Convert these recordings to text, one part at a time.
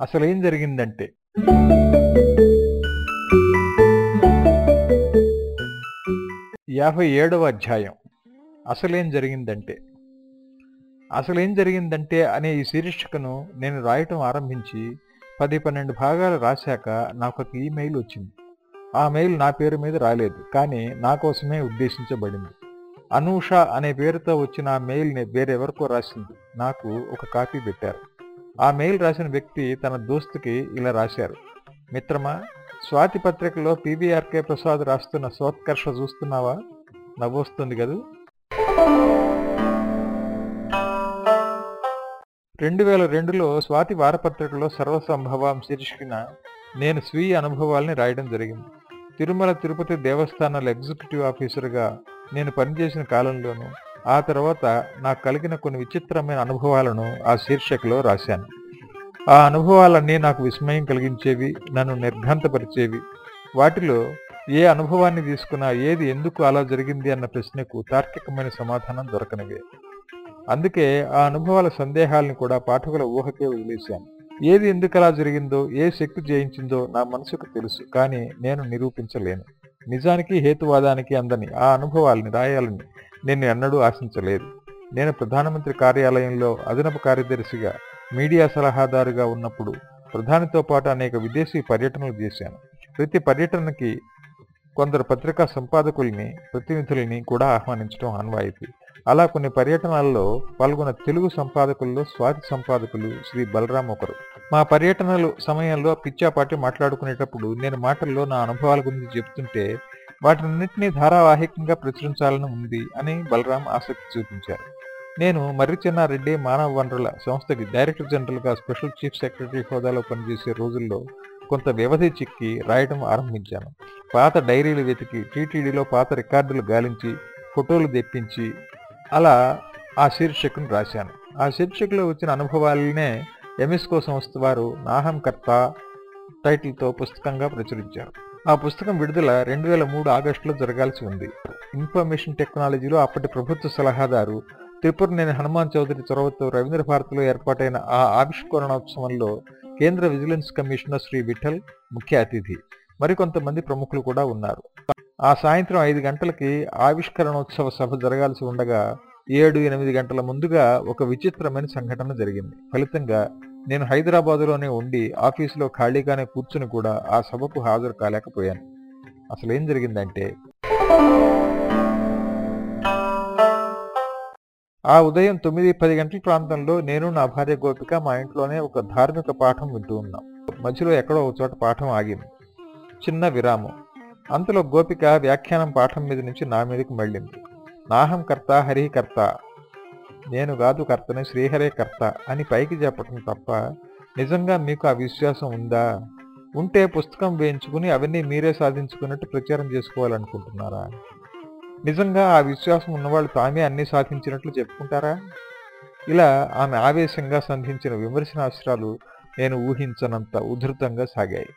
అసలేం జరిగిందంటే యాభై ఏడవ అధ్యాయం. అసలేం జరిగిందంటే అసలేం జరిగిందంటే అనే ఈ శీర్షికను నేను రాయటం ఆరంభించి పది పన్నెండు భాగాలు రాశాక నాకు ఒక ఈమెయిల్ వచ్చింది. ఆ మెయిల్ నా పేరు మీద రాలేదు కానీ నా కోసమే ఉద్దేశించబడింది. అనూష అనే పేరుతో వచ్చిన ఆ మెయిల్ని వేరెవరికో రాసింది. నాకు ఒక కాపీ పెట్టారు. ఆ మెయిల్ రాసిన వ్యక్తి తన దోస్తుకి ఇలా రాశారు. మిత్రమా స్వాతి పత్రికలో పీబీఆర్కే ప్రసాద్ రాస్తున్న సోత్కర్ష చూస్తున్నావా? నవ్వొస్తుంది కదూ? రెండు వేల రెండులో స్వాతి వారపత్రికలో సర్వసంభవం శీర్షికన నేను స్వీయ అనుభవాల్ని రాయడం జరిగింది. తిరుమల తిరుపతి దేవస్థానాల ఎగ్జిక్యూటివ్ ఆఫీసర్గా నేను పనిచేసిన కాలంలోనూ ఆ తర్వాత నాకు కలిగిన కొన్ని విచిత్రమైన అనుభవాలను ఆ శీర్షికలో రాశాను. ఆ అనుభవాలన్నీ నాకు విస్మయం కలిగించేవి నన్ను నిర్ఘాంతపరిచేవి. వాటిలో ఏ అనుభవాన్ని తీసుకున్నా ఏది ఎందుకు అలా జరిగింది అన్న ప్రశ్నకు తార్కికమైన సమాధానం దొరకనివే. అందుకే ఆ అనుభవాల సందేహాలను కూడా పాఠకుల ఊహకే వదిలేశాను. ఏది ఎందుకు అలా జరిగిందో ఏ శక్తి జయించిందో నా మనసుకు తెలుసు కానీ నేను నిరూపించలేను. నిజానికి హేతువాదానికి అందని ఆ అనుభవాలని రాయాలని నేను ఎన్నడూ ఆశించలేదు. నేను ప్రధానమంత్రి కార్యాలయంలో అదనపు కార్యదర్శిగా మీడియా సలహాదారుగా ఉన్నప్పుడు ప్రధానితో పాటు అనేక విదేశీ పర్యటనలు చేశాను. ప్రతి పర్యటనకి కొందరు పత్రికా సంపాదకుల్ని ప్రతినిధుల్ని కూడా ఆహ్వానించడం ఆన్వాయితీ. అలా కొన్ని పర్యటనల్లో పాల్గొన్న తెలుగు సంపాదకుల్లో స్వాతి సంపాదకులు శ్రీ బలరాం ఒకరు. మా పర్యటనలు సమయంలో పిచ్చాపాటి మాట్లాడుకునేటప్పుడు నేను మాటల్లో నా అనుభవాల గురించి చెప్తుంటే వాటినన్నింటినీ ధారావాహికంగా ప్రచురించాలని ఉంది అని బలరాం ఆసక్తి చూపించారు. నేను మర్రి చెన్నారెడ్డి మానవ వనరుల సంస్థకి డైరెక్టర్ జనరల్గా స్పెషల్ చీఫ్ సెక్రటరీ హోదాలో పనిచేసే రోజుల్లో కొంత వ్యవధి చిక్కి రాయడం ఆరంభించాను. పాత డైరీలు వెతికి టీటీడీలో పాత రికార్డులు గాలించి ఫోటోలు తెప్పించి అలా ఆ శీర్షికను రాశాను. ఆ శీర్షికలో వచ్చిన అనుభవాలనే ఎమిస్కో సంస్థ వారు నాహం కర్త టైటిల్తో పుస్తకంగా ప్రచురించారు. ఆ పుస్తకం విడుదల రెండు వేల మూడు ఆగస్టులో జరగాల్సి ఉంది. ఇన్ఫర్మేషన్ టెక్నాలజీలో అప్పటి ప్రభుత్వ సలహాదారు త్రిపురనేని హనుమాన్ చౌదరి చొరవతో రవీంద్ర భారతిలో ఏర్పాటైన ఆ ఆవిష్కరణోత్సవంలో కేంద్ర విజిలెన్స్ కమిషనర్ శ్రీ విఠల్ ముఖ్య అతిథి. మరికొంతమంది ప్రముఖులు కూడా ఉన్నారు. ఆ సాయంత్రం ఐదు గంటలకి ఆవిష్కరణోత్సవ సభ జరగాల్సి ఉండగా ఏడు ఎనిమిది గంటల ముందుగా ఒక విచిత్రమైన సంఘటన జరిగింది. ఫలితంగా నేను హైదరాబాదులోనే ఉండి ఆఫీసులో ఖాళీగానే కూర్చుని కూడా ఆ సభకు హాజరు కాలేకపోయాను. అసలు ఏం జరిగిందంటే ఆ ఉదయం తొమ్మిది పది గంటల ప్రాంతంలో నేను నా భార్య గోపిక మా ఇంట్లోనే ఒక ధార్మిక పాఠం వింటూ ఉన్నాం. మధ్యలో ఎక్కడో ఒక చోట పాఠం ఆగింది. చిన్న విరామం. అంతలో గోపిక వ్యాఖ్యానం పాఠం మీద నుంచి నా మీదకి మళ్ళింది. నాహం కర్త హరికర్త నేను కాదు కర్తని శ్రీహరే కర్త అని పైకి చెప్పటం తప్ప నిజంగా మీకు ఆ విశ్వాసం ఉందా? ఉంటే పుస్తకం వేయించుకుని అవన్నీ మీరే సాధించుకున్నట్టు ప్రచారం చేసుకోవాలనుకుంటున్నారా? నిజంగా ఆ విశ్వాసం ఉన్నవాళ్ళు తామే అన్ని సాధించినట్లు చెప్పుకుంటారా? ఇలా ఆమె ఆవేశంగా సంధించిన విమర్శనాస్త్రాలు నేను ఊహించనంత ఉధృతంగా సాగాయి.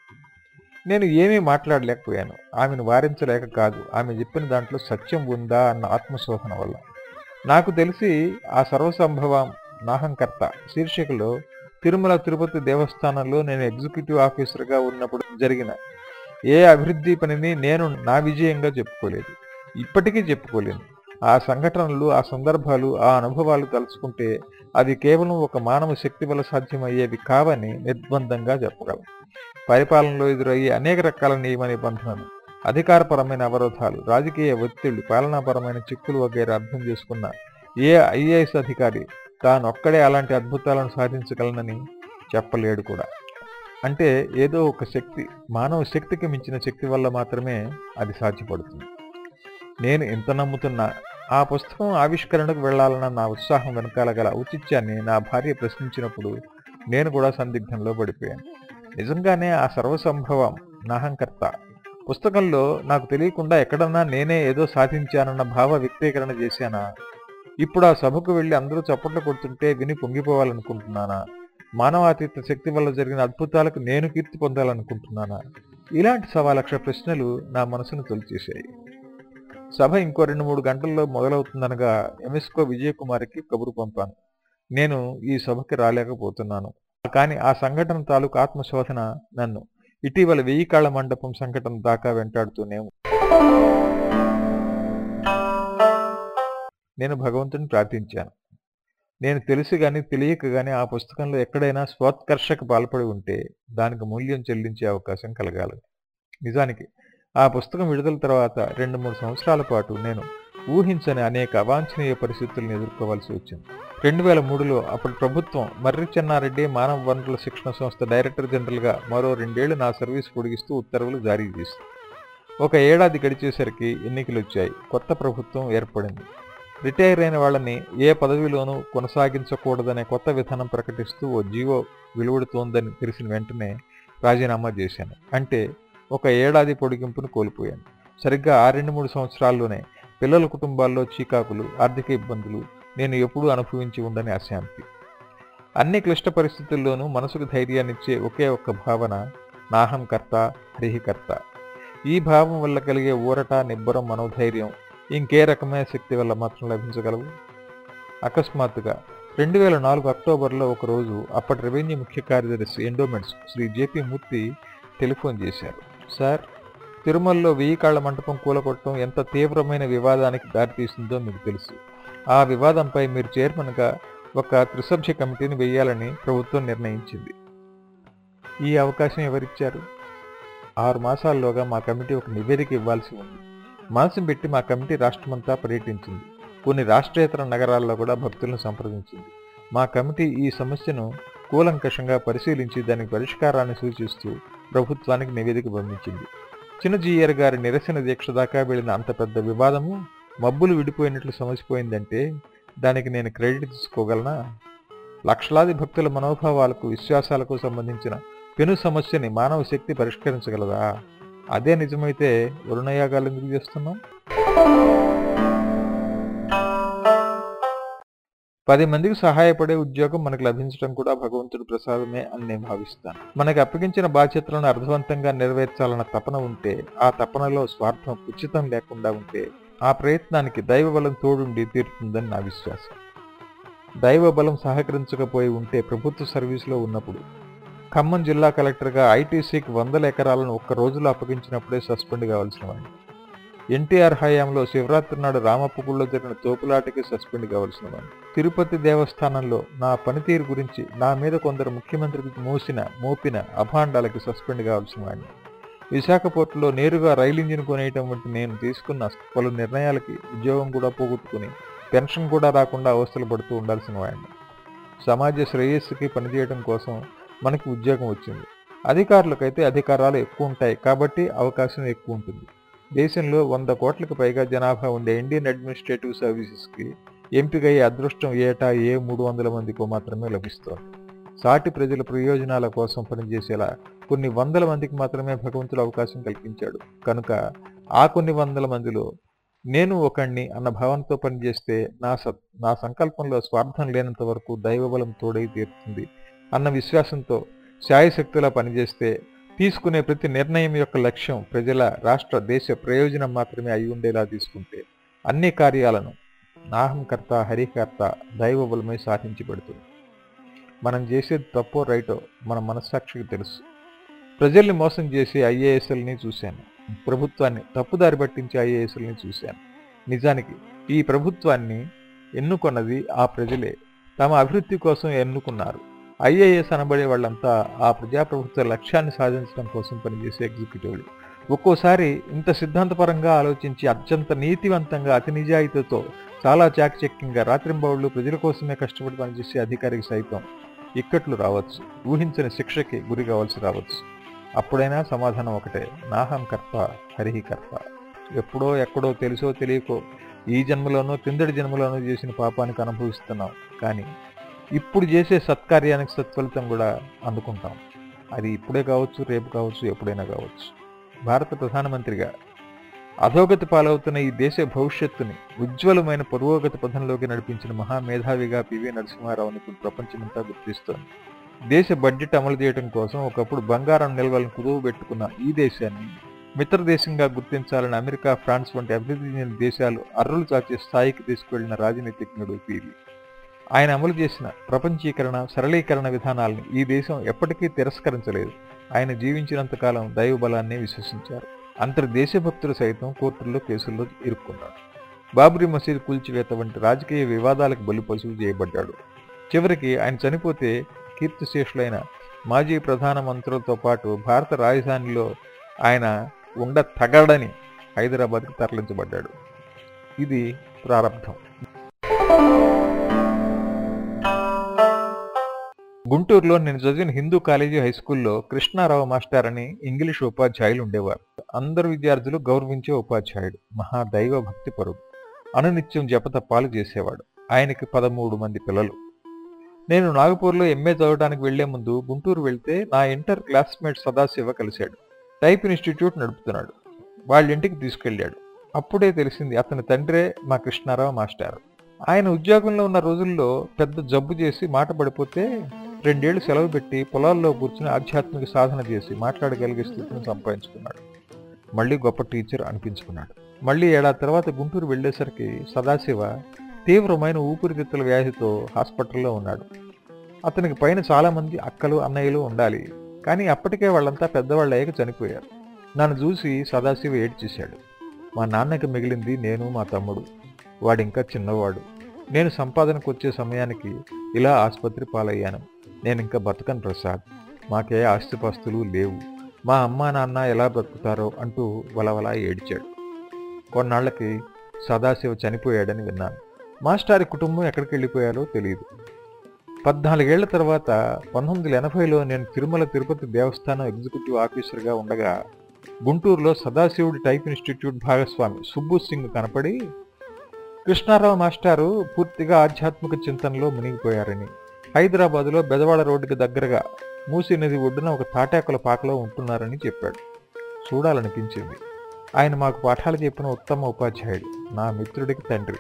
నేను ఏమీ మాట్లాడలేకపోయాను. ఆమెను వారించలేక కాదు. ఆమె చెప్పిన దాంట్లో సత్యం ఉందా అన్న ఆత్మశోధన వల్ల. నాకు తెలిసి ఆ సర్వసంభవం నాహంకర్త శీర్షికలో తిరుమల తిరుపతి దేవస్థానంలో నేను ఎగ్జిక్యూటివ్ ఆఫీసర్గా ఉన్నప్పుడు జరిగిన ఏ అభివృద్ధి పనిని నేను నా విజయంగా చెప్పుకోలేదు. ఇప్పటికీ చెప్పుకోలేను. ఆ సంఘటనలు ఆ సందర్భాలు ఆ అనుభవాలు తలుచుకుంటే అది కేవలం ఒక మానవ శక్తి వల్ల సాధ్యమయ్యేవి కావని నిర్బంధంగా చెప్పగలం పరిపాలనలో ఎదురయ్యే అనేక రకాల నియమ నిబంధనలు అధికారపరమైన అవరోధాలు రాజకీయ ఒత్తిళ్ళు పాలనాపరమైన చిక్కులు వగైరా అర్థం చేసుకున్న ఏ ఐఏఎస్ అధికారి తానొక్కడే అలాంటి అద్భుతాలను సాధించగలనని చెప్పలేడు కూడా. అంటే ఏదో ఒక శక్తి మానవ శక్తికి మించిన శక్తి వల్ల మాత్రమే అది సాధ్యపడుతుంది. నేను ఎంత నమ్ముతున్నా ఆ పుస్తకం ఆవిష్కరణకు వెళ్ళాలన్న నా ఉత్సాహం వెనకాల గల ఔచిత్యాన్ని నా భార్య ప్రశ్నించినప్పుడు నేను కూడా సందిగ్ధంలో పడిపోయాను. నిజంగానే ఆ సర్వసంభవం నాహంకర్త పుస్తకంలో నాకు తెలియకుండా ఎక్కడన్నా నేనే ఏదో సాధించానన్న భావ వ్యక్తీకరణ చేశానా? ఇప్పుడు ఆ సభకు వెళ్ళి అందరూ చప్పట్లు కొడుతుంటే విని పొంగిపోవాలనుకుంటున్నానా? మానవాతీత శక్తి వల్ల జరిగిన అద్భుతాలకు నేను కీర్తి పొందాలనుకుంటున్నానా? ఇలాంటి సవా లక్ష ప్రశ్నలు నా మనసును తొలిచేశాయి. సభ ఇంకో రెండు మూడు గంటల్లో మొదలవుతుందనగా ఎంఎస్కో విజయకుమారికి కబురు పంపాను. నేను ఈ సభకి రాలేకపోతున్నాను. కానీ ఆ సంఘటన తాలూకు ఆత్మశోధన నన్ను ఇటీవల వెయ్యి కాళ్ళ మండపం సంఘటన దాకా వెంటాడుతూనే నేను భగవంతుని ప్రార్థించాను. నేను తెలిసి గాని తెలియక గాని ఆ పుస్తకంలో ఎక్కడైనా స్వోత్కర్షకు పాల్పడి ఉంటే దానికి మూల్యం చెల్లించే అవకాశం కలగాలి. నిజానికి ఆ పుస్తకం విడుదల తర్వాత రెండు మూడు సంవత్సరాల పాటు నేను ఊహించని అనేక అవాంఛనీయ పరిస్థితులను ఎదుర్కోవాల్సి వచ్చింది. రెండు వేల మూడులో అప్పటి ప్రభుత్వం మర్రి చెన్నారెడ్డి మానవ వనరుల శిక్షణ సంస్థ డైరెక్టర్ జనరల్గా మరో రెండేళ్ళు నా సర్వీస్ పొడిగిస్తూ ఉత్తర్వులు జారీ చేసింది ఒక ఏడాది గడిచేసరికి ఎన్నికలు వచ్చాయి కొత్త ప్రభుత్వం ఏర్పడింది. రిటైర్ అయిన వాళ్ళని ఏ పదవిలోనూ కొనసాగించకూడదనే కొత్త విధానం ప్రకటిస్తూ ఓ జీవో వెలువడుతోందని తెలిసిన వెంటనే రాజీనామా చేశాను. అంటే ఒక ఏడాది పొడిగింపును కోల్పోయాను. సరిగ్గా ఆ రెండు మూడు సంవత్సరాల్లోనే పిల్లల కుటుంబాల్లో చీకాకులు ఆర్థిక ఇబ్బందులు నేను ఎప్పుడూ అనుభవించి ఉండని అశాంతి. అన్ని క్లిష్ట పరిస్థితుల్లోనూ మనసుకు ధైర్యాన్నిచ్చే ఒకే ఒక్క భావన నాహంకర్త హరిహికర్త ఈ భావం వల్ల కలిగే ఊరట నిబ్బరం మనోధైర్యం ఇంకే రకమైన శక్తి వల్ల మాత్రం లభించగలవు? అకస్మాత్తుగా రెండు వేల నాలుగు అక్టోబర్లో ఒకరోజు అప్పటి రెవెన్యూ ముఖ్య కార్యదర్శి endowments Shri J P Murthy telephone చేశారు. సార్ తిరుమలలో వెయ్యి కాళ్ళ మంటపం కూలగొట్టడం ఎంత తీవ్రమైన వివాదానికి దారితీసిందో మీకు తెలుసు. ఆ వివాదంపై మీరు చైర్మన్గా ఒక త్రిసభ్య కమిటీని వేయాలని ప్రభుత్వం నిర్ణయించింది. ఈ అవకాశం ఎవరిచ్చారు? ఆరు మాసాల్లోగా మా కమిటీ ఒక నివేదిక ఇవ్వాల్సి ఉంది. మనసు పెట్టి మా కమిటీ రాష్ట్రమంతా పర్యటించింది. కొన్ని రాష్ట్రేతర నగరాల్లో కూడా భక్తులను సంప్రదించింది. మా కమిటీ ఈ సమస్యను కూలంకషంగా పరిశీలించి దానికి పరిష్కారాన్ని సూచిస్తూ ప్రభుత్వానికి నివేదిక పంపించింది. చిన్నజీయర్ గారి నిరసన దీక్ష దాకా వెళ్ళిన అంత పెద్ద వివాదము మబ్బులు విడిపోయినట్లు సమసిపోయిందంటే దానికి నేను క్రెడిట్ తీసుకోగలనా? లక్షలాది భక్తుల మనోభావాలకు విశ్వాసాలకు సంబంధించిన పెను సమస్యని మానవ శక్తి పరిష్కరించగలదా? అదే నిజమైతే వరుణయాగాలు ఎందుకు చేస్తున్నాం పది మందికి సహాయపడే ఉద్యోగం మనకు లభించడం కూడా భగవంతుడి ప్రసాదమే అని నేను భావిస్తాను. మనకు అప్పగించిన బాధ్యతలను అర్థవంతంగా నెరవేర్చాలన్న తపన ఉంటే ఆ తపనలో స్వార్థం ఉచితం లేకుండా ఉంటే ఆ ప్రయత్నానికి దైవబలం తోడుండి తీరుతుందని నా విశ్వాసం. దైవబలం సహకరించకపోయి ఉంటే ప్రభుత్వ సర్వీసులో ఉన్నప్పుడు ఖమ్మం జిల్లా కలెక్టర్గా ఐటీసీకి వందల ఎకరాలను ఒక్క రోజులో అప్పగించినప్పుడే సస్పెండ్ కావాల్సిన వాడిని ఎన్టీఆర్ హయాంలో శివరాత్రి నాడు రామప్పగుళ్ళలో జరిగిన తోపులాటకి సస్పెండ్ కావాల్సిన వాడిని తిరుపతి దేవస్థానంలో నా పనితీరు గురించి నా మీద కొందరు ముఖ్యమంత్రికి మోసిన మోపిన అభాండాలకి సస్పెండ్ కావాల్సిన వాడిని విశాఖపట్నంలో నేరుగా రైలు ఇంజిన్ కొనేయటం వంటి నేను తీసుకున్న పలు నిర్ణయాలకి ఉద్యోగం కూడా పోగొట్టుకుని పెన్షన్ కూడా రాకుండా అవస్థలు పడుతూ ఉండాల్సిన వాడిని. సమాజ శ్రేయస్సుకి పనిచేయడం కోసం మనకి ఉద్యోగం వచ్చింది. అధికారులకైతే అధికారాలు ఎక్కువ ఉంటాయి కాబట్టి అవకాశం ఎక్కువ ఉంటుంది. దేశంలో వంద కోట్లకు పైగా జనాభా ఉండే ఇండియన్ అడ్మినిస్ట్రేటివ్ సర్వీసెస్కి ఎంపికయ్యే అదృష్టం ఏటా ఏ మూడు వందల మందికో మాత్రమే లభిస్తోంది. సాటి ప్రజల ప్రయోజనాల కోసం పనిచేసేలా కొన్ని వందల మందికి మాత్రమే భగవంతుడు అవకాశం కల్పించాడు. కనుక ఆ కొన్ని వందల మందిలో నేను ఒకణ్ణి అన్న భావనతో పనిచేస్తే నా సత్ నా సంకల్పంలో స్వార్థం లేనంత వరకు దైవబలం తోడై తీరుతుంది అన్న విశ్వాసంతో శాయశక్తిలా పనిచేస్తే తీసుకునే ప్రతి నిర్ణయం యొక్క లక్ష్యం ప్రజల రాష్ట్ర దేశ ప్రయోజనం మాత్రమే అయి ఉండేలా తీసుకుంటే అన్ని కార్యాలను నాహంకర్త హరికర్త దైవబలమై సాధించబడుతుంది. మనం చేసేది తప్పో రైటో మన మనస్సాక్షికి తెలుసు. ప్రజల్ని మోసం చేసే ఐఏఎస్ఎల్ని చూశాను. ప్రభుత్వాన్ని తప్పుదారి పట్టించే ఐఏఎస్ఎల్ని చూశాను. నిజానికి ఈ ప్రభుత్వాన్ని ఎన్నుకొన్నది ఆ ప్రజలే. తమ అభివృద్ధి కోసం ఎన్నుకున్నారు. ఐఏఎస్ అనబడే వాళ్ళంతా ఆ ప్రజాప్రభుత్వ లక్ష్యాన్ని సాధించడం కోసం పనిచేసే ఎగ్జిక్యూటివ్లు. ఒక్కోసారి ఇంత సిద్ధాంతపరంగా ఆలోచించి అత్యంత నీతివంతంగా అతి నిజాయితీతో చాలా చాకచక్యంగా రాత్రింబౌళ్ళు ప్రజల కోసమే కష్టపడి పనిచేసే అధికారికి సైతం ఇక్కట్లు రావచ్చు. ఊహించని శిక్షకి గురి కావాల్సి రావచ్చు. అప్పుడైనా సమాధానం ఒకటే. నాహం కర్ప హరిహి కర్ప ఎప్పుడో ఎక్కడో తెలుసో తెలియకో ఈ జన్మలోనో కిందటి జన్మలోనో చేసిన పాపానికి అనుభవిస్తున్నాం. కానీ ఇప్పుడు చేసే సత్కార్యానికి సత్ఫలితం కూడా అందుకుంటాం. అది ఇప్పుడే కావచ్చు రేపు కావచ్చు ఎప్పుడైనా కావచ్చు. భారత ప్రధానమంత్రిగా అధోగతి పాలవుతున్న ఈ దేశ భవిష్యత్తుని ఉజ్వలమైన పురోగతి పథంలోకి నడిపించిన మహామేధావిగా పివి నరసింహారావుని ఇప్పుడు ప్రపంచమంతా గుర్తిస్తోంది. దేశ బడ్జెట్ అమలు చేయడం కోసం ఒకప్పుడు బంగారం నిల్వలను కుదువు పెట్టుకున్న ఈ దేశాన్ని మిత్ర దేశంగా గుర్తించాలని అమెరికా ఫ్రాన్స్ వంటి అభివృద్ధి చెందిన దేశాలు అర్రులు చాచే స్థాయికి తీసుకువెళ్ళిన రాజనీతిజ్ఞుడు పీవి. ఆయన అమలు చేసిన ప్రపంచీకరణ సరళీకరణ విధానాల్ని ఈ దేశం ఎప్పటికీ తిరస్కరించలేదు. ఆయన జీవించినంతకాలం దైవ బలాన్ని విశ్వసించారు. అంతటి దేశభక్తులు సైతం కోర్టుల్లో కేసుల్లో ఇరుక్కున్నారు. బాబ్రీ మసీద్ కూల్చివేత వంటి రాజకీయ వివాదాలకు బలిపశువు చేయబడ్డాడు. చివరికి ఆయన చనిపోతే కీర్తిశేషులైన మాజీ ప్రధానమంత్రులతో పాటు భారత రాజధానిలో ఆయన ఉండ తగడని హైదరాబాద్కి తరలించబడ్డాడు. ఇది ప్రారంభం. గుంటూరులో నేను చదివిన హిందూ కాలేజీ హై స్కూల్లో కృష్ణారావు మాస్టర్ అని ఇంగ్లీష్ ఉపాధ్యాయులు ఉండేవారు. అందరు విద్యార్థులు గౌరవించే ఉపాధ్యాయుడు. మహాదైవ భక్తి పరుడు. అనునిత్యం జపతప్పాలు చేసేవాడు. ఆయనకి పదమూడు మంది పిల్లలు. నేను నాగపూర్లో ఎంఏ చదవడానికి వెళ్ళే ముందు గుంటూరు వెళ్తే నా ఇంటర్ క్లాస్మేట్ సదాశివ కలిశాడు. టైప్ ఇన్స్టిట్యూట్ నడుపుతున్నాడు. వాళ్ళ ఇంటికి తీసుకెళ్ళాడు. అప్పుడే తెలిసింది అతని తండ్రే మా కృష్ణారావు మాస్టర్. ఆయన ఉద్యోగంలో ఉన్న రోజుల్లో పెద్ద జబ్బు చేసి మాట పడిపోతే రెండేళ్ళు సెలవు పెట్టి పొలాల్లో కూర్చుని ఆధ్యాత్మిక సాధన చేసి మాట్లాడగలిగే స్థితిని సంపాదించుకున్నాడు. మళ్ళీ గొప్ప టీచర్ అనిపించుకున్నాడు. మళ్ళీ ఏడాది తర్వాత గుంటూరు వెళ్ళేసరికి సదాశివ తీవ్రమైన ఊపిరితిత్తుల వ్యాధితో హాస్పిటల్లో ఉన్నాడు. అతనికి పైన చాలామంది అక్కలు అన్నయ్యలు ఉండాలి. కానీ అప్పటికే వాళ్ళంతా పెద్దవాళ్ళు అయ్యాక చనిపోయారు. నన్ను చూసి సదాశివ ఏడ్చేశాడు మా నాన్నకి మిగిలింది నేను మా తమ్ముడు. వాడింకా చిన్నవాడు. నేను సంపాదనకు వచ్చే సమయానికి ఇలా ఆసుపత్రి పాలయ్యాను. నేను ఇంకా బతకను ప్రసాద్. మాకే ఆస్తిపాస్తులు లేవు. మా అమ్మా నాన్న ఎలా బ్రతుకుతారో అంటూ వలవలా ఏడ్చాడు. కొన్నాళ్ళకి సదాశివ చనిపోయాడని విన్నాను. మాస్టారి కుటుంబం ఎక్కడికి వెళ్ళిపోయారో తెలియదు పద్నాలుగేళ్ళ తర్వాత పంతొమ్మిది వందల ఎనభైలో నేను తిరుమల తిరుపతి దేవస్థానం ఎగ్జిక్యూటివ్ ఆఫీసర్గా ఉండగా గుంటూరులో సదాశివుడి టైప్ ఇన్స్టిట్యూట్ భాగస్వామి సుబ్బు సింగ్ కనపడి కృష్ణారావు మాస్టారు పూర్తిగా ఆధ్యాత్మిక చింతనలో మునిగిపోయారని. హైదరాబాదులో బెదవాడ రోడ్డుకి దగ్గరగా మూసీ నది ఒడ్డున ఒక తాటాకుల పాకలో ఉంటున్నారని చెప్పాడు. చూడాలనిపించింది. ఆయన మాకు పాఠాలు చెప్పిన ఉత్తమ ఉపాధ్యాయుడు. నా మిత్రుడికి తండ్రి.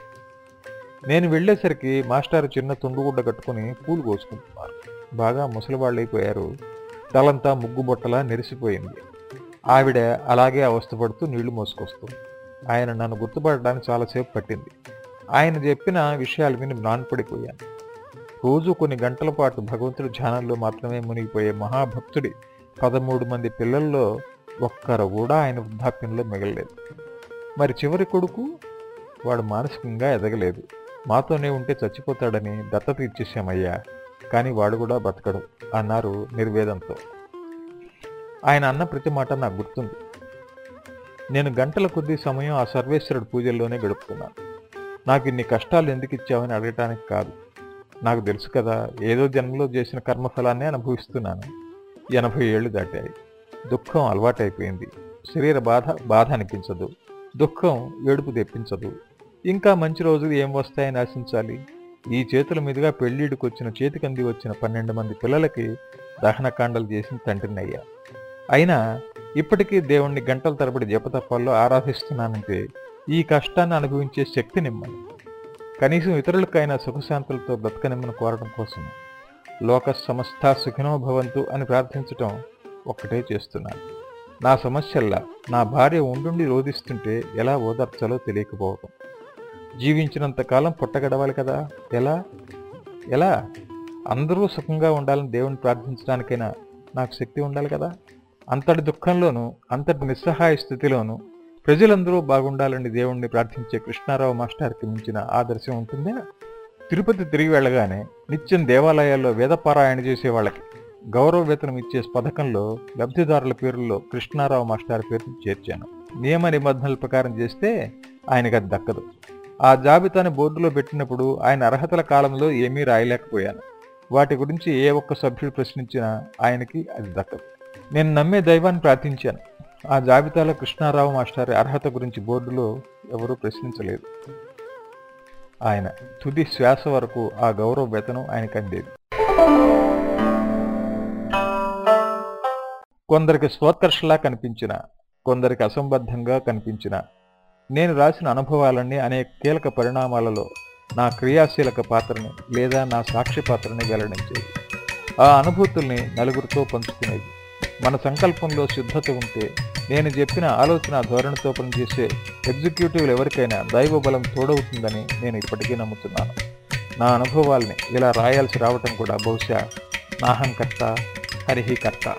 నేను వెళ్ళేసరికి మాస్టారు చిన్న తుండుగుడ్డ కట్టుకుని పూలు కోసుకుంటున్నారు. బాగా ముసలివాళ్ళైపోయారు. తలంతా ముగ్గుబొట్టలా నెరిసిపోయింది. ఆవిడ అలాగే అవస్థపడుతూ నీళ్ళు మోసుకొస్తుంది ఆయన నన్ను గుర్తుపడడానికి చాలాసేపు పట్టింది. ఆయన చెప్పిన విషయాలు విని నాన్పడిపోయాను రోజు కొన్ని గంటల పాటు భగవంతుడి ధ్యానంలో మాత్రమే మునిగిపోయే మహాభక్తుడి పదమూడు మంది పిల్లల్లో ఒక్కరు కూడా ఆయన వృద్ధాప్యంలో మిగలలేదు. మరి చివరి కొడుకు వాడు మానసికంగా ఎదగలేదు. మాతోనే ఉంటే చచ్చిపోతాడని దత్తత ఇచ్చేసామయ్యా కానీ వాడు కూడా బతకడు అన్నారు నిర్వేదంతో. ఆయన అన్న ప్రతి మాట నాకు గుర్తుంది. నేను గంటల కొద్ది సమయం ఆ సర్వేశ్వరుడు పూజల్లోనే గడుపుతున్నాను. నాకు ఇన్ని కష్టాలు ఎందుకు ఇచ్చావని అడగటానికి కాదు. నాకు తెలుసు కదా ఏదో జన్మలో చేసిన కర్మఫలాన్ని అనుభవిస్తున్నాను. ఎనభై ఏళ్ళు దాటాయి. దుఃఖం అలవాటైపోయింది. శరీర బాధ బాధ అనిపించదు. దుఃఖం ఏడుపు తెప్పించదు. ఇంకా మంచి రోజులు ఏం వస్తాయని ఆశించాలి? ఈ చేతుల మీదుగా పెళ్ళిడికి వచ్చిన చేతికంది వచ్చిన పన్నెండు మంది పిల్లలకి దహనకాండలు చేసిన తండ్రినయ్య. అయినా ఇప్పటికీ దేవుణ్ణి గంటల తరబడి జపతప్పాల్లో ఆరాధిస్తున్నానంటే ఈ కష్టాన్ని అనుభవించే శక్తి నిమ్మని కనీసం ఇతరులకైనా సుఖశాంతులతో బ్రతకనిమ్మను కోరడం కోసం లోక సమస్త సుఖినో భవంతు అని ప్రార్థించటం ఒక్కటే చేస్తున్నాను. నా సమస్యల్లా నా భార్య ఉండుండి రోధిస్తుంటే ఎలా ఓదార్చాలో తెలియకపోవటం. జీవించినంత కాలం పుట్టగడవాలి కదా? ఎలా? ఎలా? అందరూ సుఖంగా ఉండాలని దేవుని ప్రార్థించడానికైనా నాకు శక్తి ఉండాలి కదా? అంతటి దుఃఖంలోనూ అంతటి నిస్సహాయ స్థితిలోనూ ప్రజలందరూ బాగుండాలని దేవుణ్ణి ప్రార్థించే కృష్ణారావు మాస్టర్కి మించిన ఆదర్శం ఉంటుందే. తిరుపతి తిరిగి వెళ్ళగానే నిత్యం దేవాలయాల్లో వేదపారాయణ చేసే వాళ్ళకి గౌరవ వేతనం ఇచ్చే పథకంలో లబ్ధిదారుల పేరుల్లో కృష్ణారావు మాస్టర్ పేరు చేర్చాను. నియమ నిబంధనల ప్రకారం చేస్తే ఆయనకు అది దక్కదు. ఆ జాబితాను బోర్డులో పెట్టినప్పుడు ఆయన అర్హతల కాలంలో ఏమీ రాయలేకపోయాను. వాటి గురించి ఏ ఒక్క సభ్యుడు ప్రశ్నించినా ఆయనకి అది దక్కదు. నేను నమ్మే దైవాన్ని ప్రార్థించాను. ఆ జాబితాలో కృష్ణారావు మాస్టర్ అర్హత గురించి బోర్డులో ఎవరూ ప్రశ్నించలేదు. ఆయన తుది శ్వాస వరకు ఆ గౌరవ వేతనం ఆయనకు అందేది కొందరికి స్వోత్కర్షలా కనిపించిన కొందరికి అసంబద్ధంగా కనిపించిన నేను రాసిన అనుభవాలన్నీ అనేక కీలక పరిణామాలలో నా క్రియాశీలక పాత్రని లేదా నా సాక్షి పాత్రని వెల్లడించేది ఆ అనుభూతుల్ని నలుగురితో పంచుకునేది మన సంకల్పంలో శుద్ధత ఉంటే నేను చెప్పిన ఆలోచన ధోరణితో పనిచేసే ఎగ్జిక్యూటివ్లు ఎవరికైనా దైవ బలం తోడవుతుందని నేను ఇప్పటికీ నమ్ముతున్నాను. నా అనుభవాల్ని ఇలా రాయాల్సి రావటం కూడా బహుశా నాహంకర్త హరిహికర్త